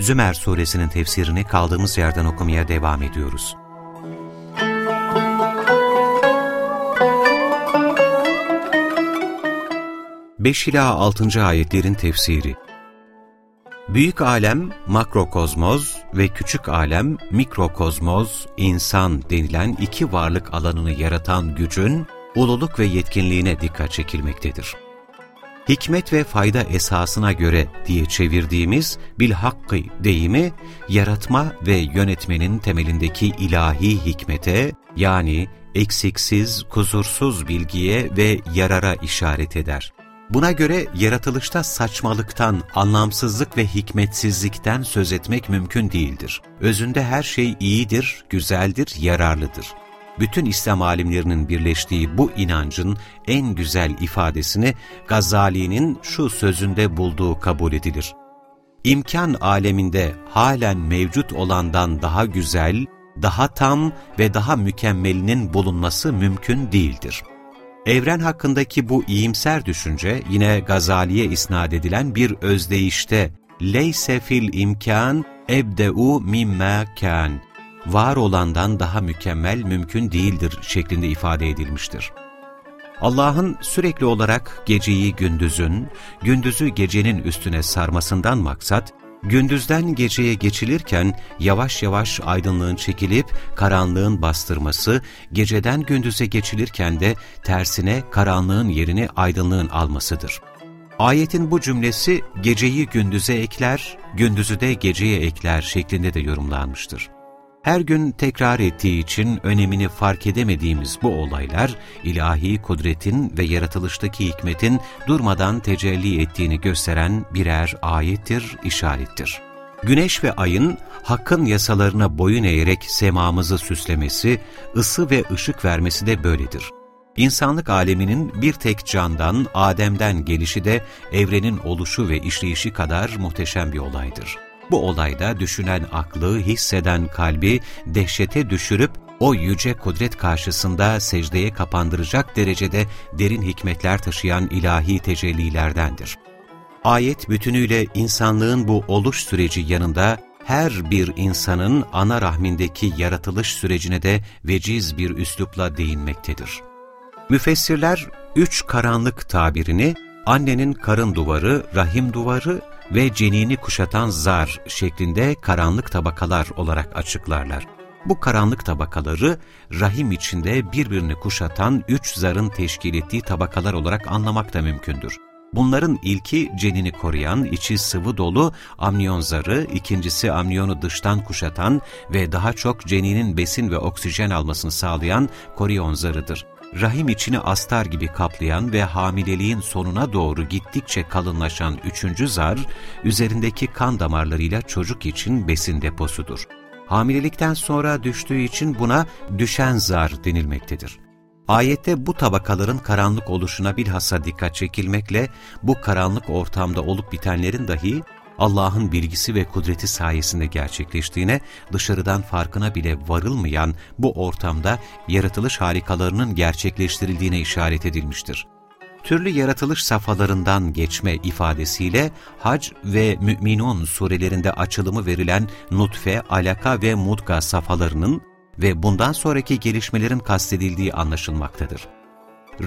Zümer suresinin tefsirini kaldığımız yerden okumaya devam ediyoruz. Beş ila altıncı ayetlerin tefsiri Büyük alem makrokozmoz ve küçük alem mikrokozmoz, insan denilen iki varlık alanını yaratan gücün ululuk ve yetkinliğine dikkat çekilmektedir. Hikmet ve fayda esasına göre diye çevirdiğimiz bilhakkı deyimi, yaratma ve yönetmenin temelindeki ilahi hikmete, yani eksiksiz, kusursuz bilgiye ve yarara işaret eder. Buna göre yaratılışta saçmalıktan, anlamsızlık ve hikmetsizlikten söz etmek mümkün değildir. Özünde her şey iyidir, güzeldir, yararlıdır bütün İslam alimlerinin birleştiği bu inancın en güzel ifadesini Gazali'nin şu sözünde bulduğu kabul edilir. İmkan aleminde halen mevcut olandan daha güzel, daha tam ve daha mükemmelinin bulunması mümkün değildir. Evren hakkındaki bu iyimser düşünce yine Gazali'ye isnat edilen bir özdeyişte leyse fil imkan ebde'u mimme kan var olandan daha mükemmel mümkün değildir şeklinde ifade edilmiştir. Allah'ın sürekli olarak geceyi gündüzün, gündüzü gecenin üstüne sarmasından maksat, gündüzden geceye geçilirken yavaş yavaş aydınlığın çekilip karanlığın bastırması, geceden gündüze geçilirken de tersine karanlığın yerini aydınlığın almasıdır. Ayetin bu cümlesi geceyi gündüze ekler, gündüzü de geceye ekler şeklinde de yorumlanmıştır. Her gün tekrar ettiği için önemini fark edemediğimiz bu olaylar, ilahi kudretin ve yaratılıştaki hikmetin durmadan tecelli ettiğini gösteren birer ayettir, işarettir. Güneş ve ayın hakkın yasalarına boyun eğerek semamızı süslemesi, ısı ve ışık vermesi de böyledir. İnsanlık aleminin bir tek candan, Adem'den gelişi de evrenin oluşu ve işleyişi kadar muhteşem bir olaydır. Bu olayda düşünen aklı, hisseden kalbi dehşete düşürüp o yüce kudret karşısında secdeye kapandıracak derecede derin hikmetler taşıyan ilahi tecellilerdendir. Ayet bütünüyle insanlığın bu oluş süreci yanında her bir insanın ana rahmindeki yaratılış sürecine de veciz bir üslupla değinmektedir. Müfessirler üç karanlık tabirini annenin karın duvarı, rahim duvarı ve cenini kuşatan zar şeklinde karanlık tabakalar olarak açıklarlar. Bu karanlık tabakaları rahim içinde birbirini kuşatan üç zarın teşkil ettiği tabakalar olarak anlamak da mümkündür. Bunların ilki cenini koruyan, içi sıvı dolu amniyon zarı, ikincisi amniyonu dıştan kuşatan ve daha çok ceninin besin ve oksijen almasını sağlayan koriyon zarıdır rahim içini astar gibi kaplayan ve hamileliğin sonuna doğru gittikçe kalınlaşan üçüncü zar, üzerindeki kan damarlarıyla çocuk için besin deposudur. Hamilelikten sonra düştüğü için buna düşen zar denilmektedir. Ayette bu tabakaların karanlık oluşuna bilhassa dikkat çekilmekle bu karanlık ortamda olup bitenlerin dahi Allah'ın bilgisi ve kudreti sayesinde gerçekleştiğine, dışarıdan farkına bile varılmayan bu ortamda yaratılış harikalarının gerçekleştirildiğine işaret edilmiştir. Türlü yaratılış safhalarından geçme ifadesiyle Hac ve Mü'minun surelerinde açılımı verilen nutfe, alaka ve mudga safhalarının ve bundan sonraki gelişmelerin kastedildiği anlaşılmaktadır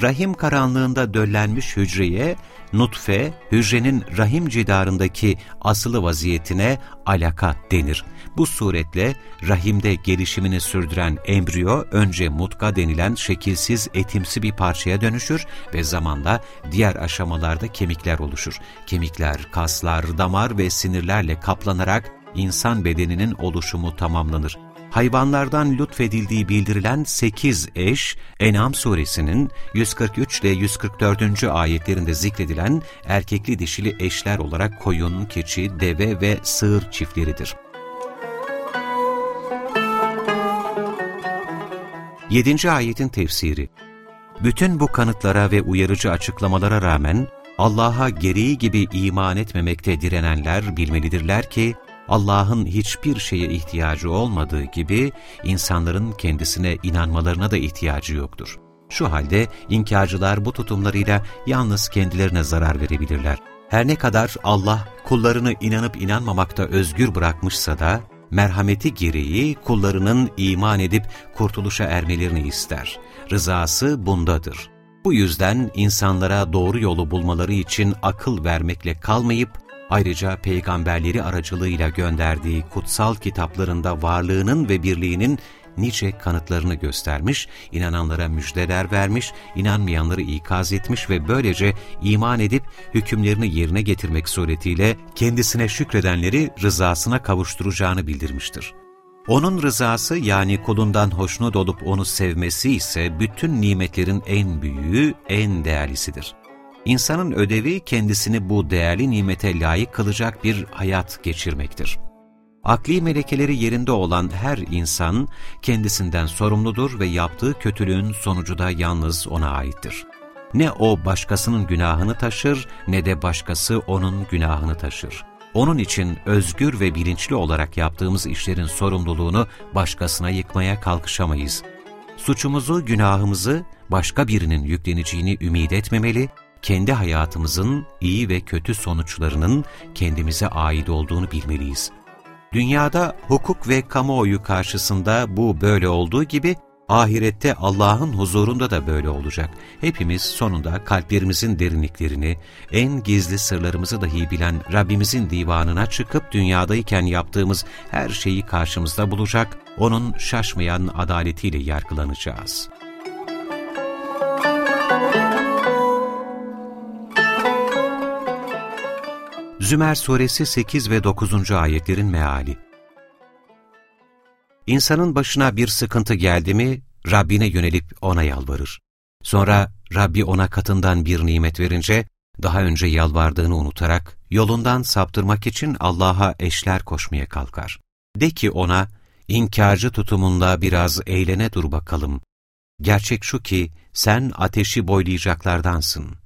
rahim karanlığında döllenmiş hücreye, nutfe, hücrenin rahim cidarındaki asılı vaziyetine alaka denir. Bu suretle rahimde gelişimini sürdüren embriyo önce mutka denilen şekilsiz etimsi bir parçaya dönüşür ve zamanla diğer aşamalarda kemikler oluşur. Kemikler, kaslar, damar ve sinirlerle kaplanarak insan bedeninin oluşumu tamamlanır. Hayvanlardan lütfedildiği bildirilen 8 eş, En'am suresinin 143 ile 144. ayetlerinde zikredilen erkekli dişili eşler olarak koyun, keçi, deve ve sığır çiftleridir. 7. ayetin tefsiri Bütün bu kanıtlara ve uyarıcı açıklamalara rağmen Allah'a gereği gibi iman etmemekte direnenler bilmelidirler ki, Allah'ın hiçbir şeye ihtiyacı olmadığı gibi insanların kendisine inanmalarına da ihtiyacı yoktur. Şu halde inkarcılar bu tutumlarıyla yalnız kendilerine zarar verebilirler. Her ne kadar Allah kullarını inanıp inanmamakta özgür bırakmışsa da, merhameti gereği kullarının iman edip kurtuluşa ermelerini ister. Rızası bundadır. Bu yüzden insanlara doğru yolu bulmaları için akıl vermekle kalmayıp, ayrıca peygamberleri aracılığıyla gönderdiği kutsal kitaplarında varlığının ve birliğinin nice kanıtlarını göstermiş, inananlara müjdeler vermiş, inanmayanları ikaz etmiş ve böylece iman edip hükümlerini yerine getirmek suretiyle kendisine şükredenleri rızasına kavuşturacağını bildirmiştir. Onun rızası yani kulundan hoşnut olup onu sevmesi ise bütün nimetlerin en büyüğü, en değerlisidir. İnsanın ödevi kendisini bu değerli nimete layık kılacak bir hayat geçirmektir. Akli melekeleri yerinde olan her insan kendisinden sorumludur ve yaptığı kötülüğün sonucu da yalnız ona aittir. Ne o başkasının günahını taşır ne de başkası onun günahını taşır. Onun için özgür ve bilinçli olarak yaptığımız işlerin sorumluluğunu başkasına yıkmaya kalkışamayız. Suçumuzu, günahımızı başka birinin yükleneceğini ümit etmemeli, kendi hayatımızın iyi ve kötü sonuçlarının kendimize ait olduğunu bilmeliyiz. Dünyada hukuk ve kamuoyu karşısında bu böyle olduğu gibi, ahirette Allah'ın huzurunda da böyle olacak. Hepimiz sonunda kalplerimizin derinliklerini, en gizli sırlarımızı dahi bilen Rabbimizin divanına çıkıp dünyadayken yaptığımız her şeyi karşımızda bulacak, O'nun şaşmayan adaletiyle yargılanacağız. Zümer Suresi 8 ve 9. ayetlerin meali İnsanın başına bir sıkıntı geldi mi, Rabbine yönelip ona yalvarır. Sonra Rabbi ona katından bir nimet verince, daha önce yalvardığını unutarak, yolundan saptırmak için Allah'a eşler koşmaya kalkar. De ki ona, inkarcı tutumunda biraz eğlene dur bakalım. Gerçek şu ki, sen ateşi boylayacaklardansın.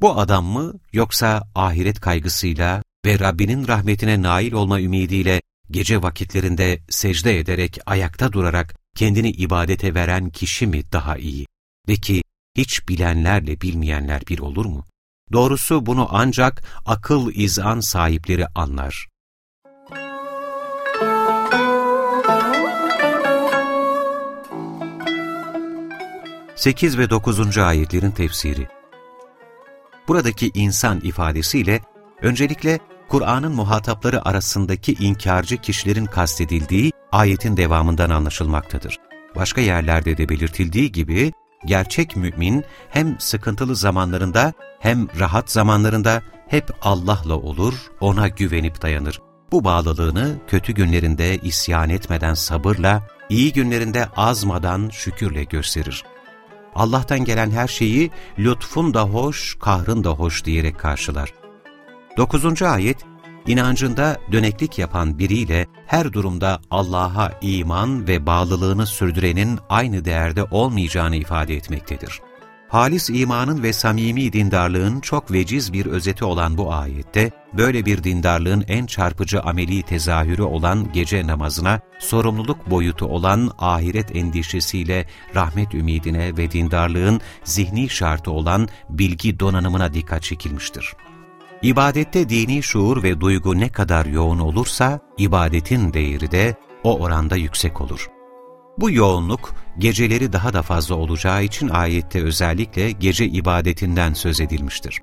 Bu adam mı, yoksa ahiret kaygısıyla ve Rabbinin rahmetine nail olma ümidiyle gece vakitlerinde secde ederek ayakta durarak kendini ibadete veren kişi mi daha iyi? De ki hiç bilenlerle bilmeyenler bir olur mu? Doğrusu bunu ancak akıl izan sahipleri anlar. Sekiz ve dokuzuncu ayetlerin tefsiri Buradaki insan ifadesiyle öncelikle Kur'an'ın muhatapları arasındaki inkarcı kişilerin kastedildiği ayetin devamından anlaşılmaktadır. Başka yerlerde de belirtildiği gibi, gerçek mümin hem sıkıntılı zamanlarında hem rahat zamanlarında hep Allah'la olur, ona güvenip dayanır. Bu bağlılığını kötü günlerinde isyan etmeden sabırla, iyi günlerinde azmadan şükürle gösterir. Allah'tan gelen her şeyi lütfun da hoş, kahrın da hoş diyerek karşılar. 9. ayet, inancında döneklik yapan biriyle her durumda Allah'a iman ve bağlılığını sürdürenin aynı değerde olmayacağını ifade etmektedir. Halis imanın ve samimi dindarlığın çok veciz bir özeti olan bu ayette, böyle bir dindarlığın en çarpıcı ameli tezahürü olan gece namazına, sorumluluk boyutu olan ahiret endişesiyle rahmet ümidine ve dindarlığın zihni şartı olan bilgi donanımına dikkat çekilmiştir. İbadette dini şuur ve duygu ne kadar yoğun olursa, ibadetin değeri de o oranda yüksek olur. Bu yoğunluk, geceleri daha da fazla olacağı için ayette özellikle gece ibadetinden söz edilmiştir.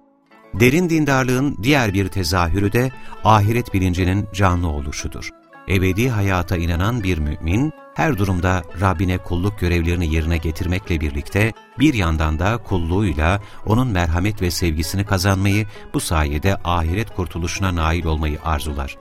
Derin dindarlığın diğer bir tezahürü de ahiret bilincinin canlı oluşudur. Ebedi hayata inanan bir mümin, her durumda Rabbine kulluk görevlerini yerine getirmekle birlikte bir yandan da kulluğuyla O'nun merhamet ve sevgisini kazanmayı, bu sayede ahiret kurtuluşuna nail olmayı arzular.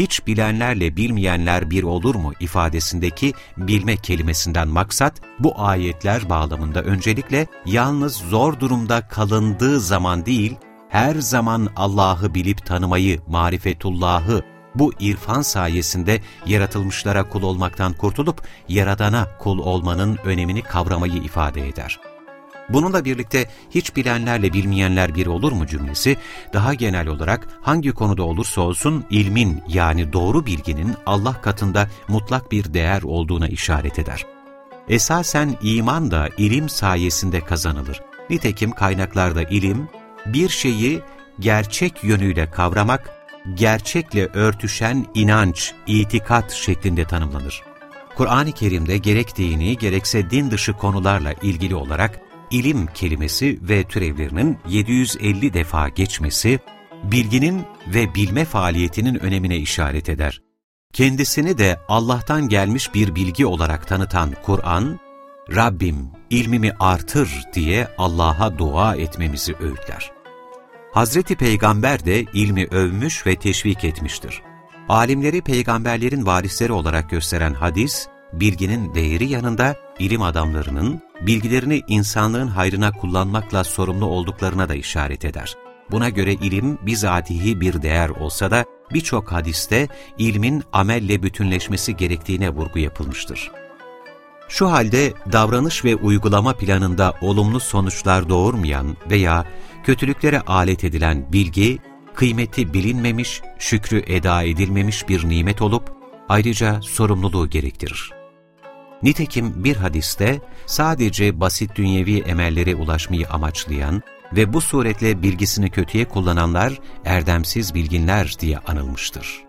Hiç bilenlerle bilmeyenler bir olur mu ifadesindeki bilme kelimesinden maksat, bu ayetler bağlamında öncelikle yalnız zor durumda kalındığı zaman değil, her zaman Allah'ı bilip tanımayı, marifetullahı, bu irfan sayesinde yaratılmışlara kul olmaktan kurtulup Yaradan'a kul olmanın önemini kavramayı ifade eder. Bununla birlikte hiç bilenlerle bilmeyenler bir olur mu cümlesi, daha genel olarak hangi konuda olursa olsun ilmin yani doğru bilginin Allah katında mutlak bir değer olduğuna işaret eder. Esasen iman da ilim sayesinde kazanılır. Nitekim kaynaklarda ilim, bir şeyi gerçek yönüyle kavramak, gerçekle örtüşen inanç, itikat şeklinde tanımlanır. Kur'an-ı Kerim'de gerek dini gerekse din dışı konularla ilgili olarak ilim kelimesi ve türevlerinin 750 defa geçmesi, bilginin ve bilme faaliyetinin önemine işaret eder. Kendisini de Allah'tan gelmiş bir bilgi olarak tanıtan Kur'an, Rabbim ilmimi artır diye Allah'a dua etmemizi öğütler. Hazreti Peygamber de ilmi övmüş ve teşvik etmiştir. Alimleri peygamberlerin varisleri olarak gösteren hadis, bilginin değeri yanında ilim adamlarının bilgilerini insanlığın hayrına kullanmakla sorumlu olduklarına da işaret eder. Buna göre ilim bizatihi bir değer olsa da birçok hadiste ilmin amelle bütünleşmesi gerektiğine vurgu yapılmıştır. Şu halde davranış ve uygulama planında olumlu sonuçlar doğurmayan veya kötülüklere alet edilen bilgi, kıymeti bilinmemiş, şükrü eda edilmemiş bir nimet olup ayrıca sorumluluğu gerektirir. Nitekim bir hadiste sadece basit dünyevi emellere ulaşmayı amaçlayan ve bu suretle bilgisini kötüye kullananlar erdemsiz bilginler diye anılmıştır.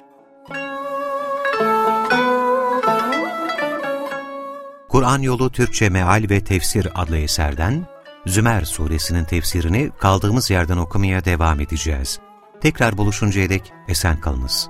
Kur'an Yolu Türkçe Meal ve Tefsir adlı eserden Zümer suresinin tefsirini kaldığımız yerden okumaya devam edeceğiz. Tekrar buluşuncaya dek esen kalınız.